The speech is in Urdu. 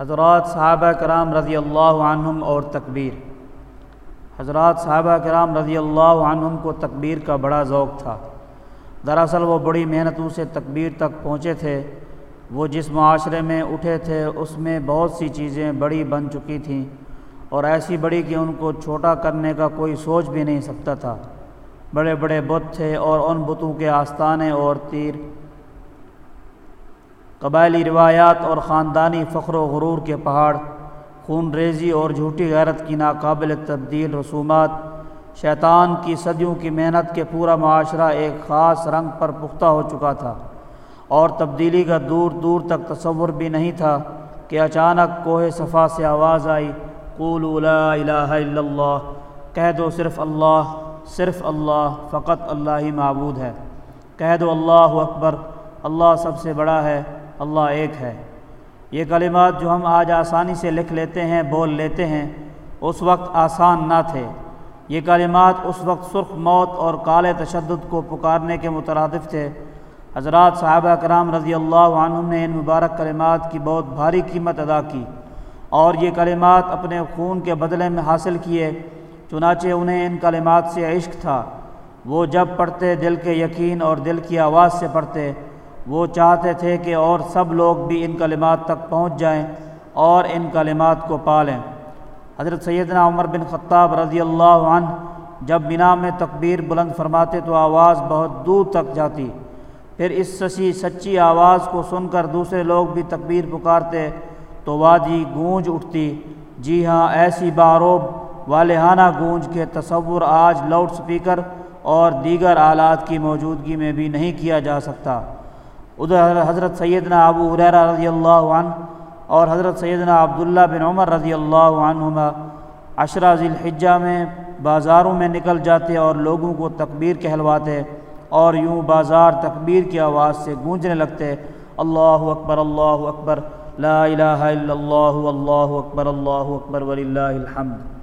حضرات صحابہ کرام رضی اللہ عنہم اور تکبیر۔ حضرات صحابہ کرام رضی اللہ عنہم کو تکبیر کا بڑا ذوق تھا۔ دراصل وہ بڑی محنتوں سے تکبیر تک پہنچے تھے۔ وہ جس معاشرے میں اٹھے تھے، اس میں بہت سی چیزیں بڑی بن چکی تھیں اور ایسی بڑی کہ ان کو چھوٹا کرنے کا کوئی سوچ بھی نہیں سکتا تھا۔ بڑے بڑے بت تھے اور ان بتوں کے آستانے اور تیر قبائلی روایات اور خاندانی فخر و غرور کے پہاڑ، خون ریزی اور جھوٹی غیرت کی ناقابل تبدیل رسومات، شیطان کی صدیوں کی محنت کے پورا معاشرہ ایک خاص رنگ پر پختہ ہو چکا تھا۔ اور تبدیلی کا دور دور تک تصور بھی نہیں تھا کہ اچانک کوہ صفا سے آواز آئی، قولوا لا الہ الا اللہ، کہہ دو صرف اللہ صرف اللہ، فقط اللہ ہی معبود ہے۔ کہہ دو اللہ اکبر، اللہ سب سے بڑا ہے۔ اللہ ایک ہے۔ یہ کلمات جو ہم آج آسانی سے لکھ لیتے ہیں، بول لیتے ہیں، اس وقت آسان نہ تھے۔ یہ کلمات اس وقت سرخ موت اور کالے تشدد کو پکارنے کے مترادف تھے۔ حضرات صحابہ کرام رضی اللہ عنہ نے ان مبارک کلمات کی بہت بھاری قیمت ادا کی اور یہ کلمات اپنے خون کے بدلے میں حاصل کیے۔ چنانچہ انہیں ان کلمات سے عشق تھا۔ وہ جب پڑھتے دل کے یقین اور دل کی آواز سے پڑھتے وہ چاہتے تھے کہ اور سب لوگ بھی ان کلمات تک پہنچ جائیں اور ان کلمات کو پالیں۔ حضرت سیدنا عمر بن خطاب رضی اللہ عنہ جب بنا میں تکبیر بلند فرماتے تو آواز بہت دور تک جاتی۔ پھر اس سچی سچی آواز کو سن کر دوسرے لوگ بھی تکبیر پکارتے تو وادی گونج اٹھتی۔ جی ہاں ایسی باروب والہانہ گونج کے تصور آج لاؤڈ سپیکر اور دیگر آلات کی موجودگی میں بھی نہیں کیا جا سکتا۔ ادھر حضرت سیدنا ابو حریرہ رضی اللہ عنہ اور حضرت سیدنا عبداللہ بن عمر رضی اللہ عنہما عشرہ ذی الحجہ میں بازاروں میں نکل جاتے اور لوگوں کو تکبیر کہلواتے اور یوں بازار تکبیر کی آواز سے گونجنے لگتے۔ اللہ اکبر اللہ اکبر، لا الہ الا اللہ، واللہ اکبر، اللہ اکبر، وللہ الحمد۔